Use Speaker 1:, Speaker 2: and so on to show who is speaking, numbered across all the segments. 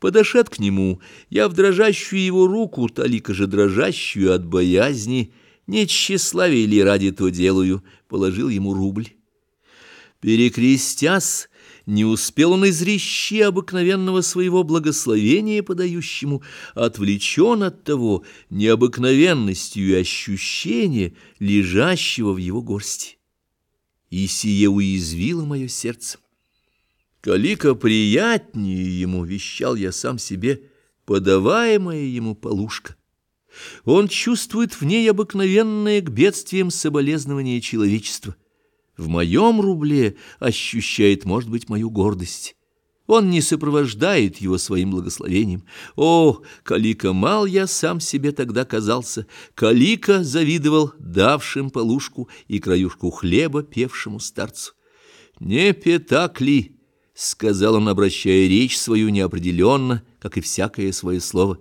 Speaker 1: Подошед к нему, я в дрожащую его руку, талика же дрожащую от боязни, не тщеславие ли ради то делаю, положил ему рубль. Перекрестясь, не успел он изрещи обыкновенного своего благословения подающему, отвлечен от того необыкновенностью и ощущения, лежащего в его горсти. И сие уязвило мое сердце. Калика приятнее ему, вещал я сам себе, подаваемая ему полушка. Он чувствует в ней обыкновенное к бедствиям соболезнования человечества. В моем рубле ощущает, может быть, мою гордость. Он не сопровождает его своим благословением. О, Калика мал я сам себе тогда казался. Калика завидовал давшим полушку и краюшку хлеба певшему старцу. «Не пятак ли?» — сказал он, обращая речь свою неопределенно, как и всякое свое слово.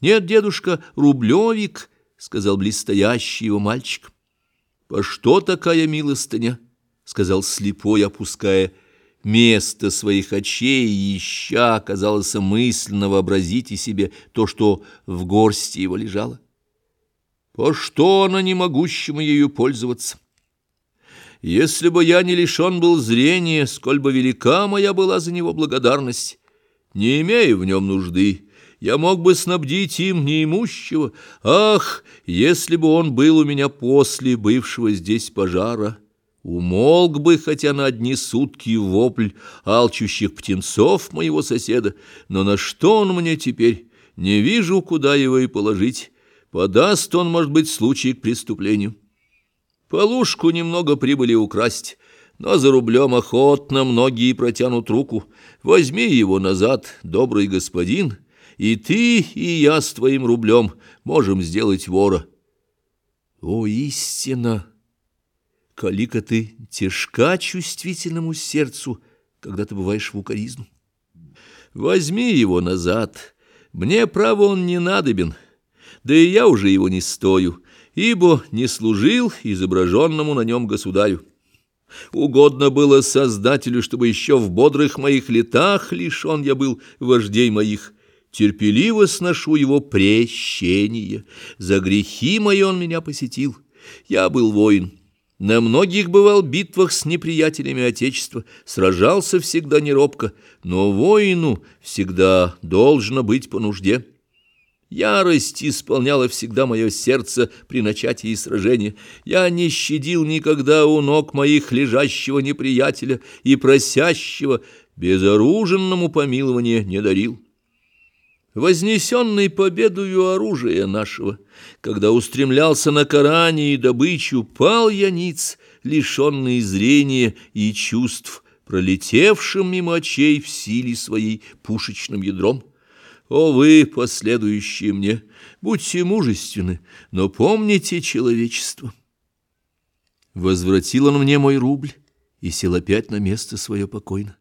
Speaker 1: «Нет, дедушка, рублевик», — сказал близстоящий его мальчик. «По что такая милостыня?» — сказал слепой, опуская место своих очей, и ища, казалось, мысленно вообразите себе то, что в горсти его лежало. «По что она не могущему ею пользоваться?» Если бы я не лишен был зрения, сколь бы велика моя была за него благодарность, не имея в нем нужды, я мог бы снабдить им неимущего. Ах, если бы он был у меня после бывшего здесь пожара!» Умолк бы, хотя на одни сутки вопль алчущих птенцов моего соседа, но на что он мне теперь? Не вижу, куда его и положить. Подаст он, может быть, случай к преступлению. Полушку немного прибыли украсть, но за рублем охотно многие протянут руку. Возьми его назад, добрый господин, и ты, и я с твоим рублем можем сделать вора. О, истина! Калика ты тяжка чувствительному сердцу, когда ты бываешь в укоризну. Возьми его назад, мне, право, он не надобен, да и я уже его не стою, ибо не служил изображенному на нем государю. Угодно было Создателю, чтобы еще в бодрых моих летах лишен я был вождей моих. Терпеливо сношу его прещение. За грехи мои он меня посетил. Я был воин. На многих бывал битвах с неприятелями Отечества, сражался всегда неробко, но воину всегда должно быть по нужде. Ярость исполняла всегда мое сердце при начатии сражения. Я не щадил никогда у ног моих лежащего неприятеля и просящего, безоруженному помилования не дарил. Вознесенный победою оружия нашего, когда устремлялся на Коране и добычу, пал я ниц, лишенный зрения и чувств, пролетевшим мимо очей в силе своей пушечным ядром. О вы, последующие мне, будьте мужественны, но помните человечество. Возвратил он мне мой рубль и сел опять на место свое покойно.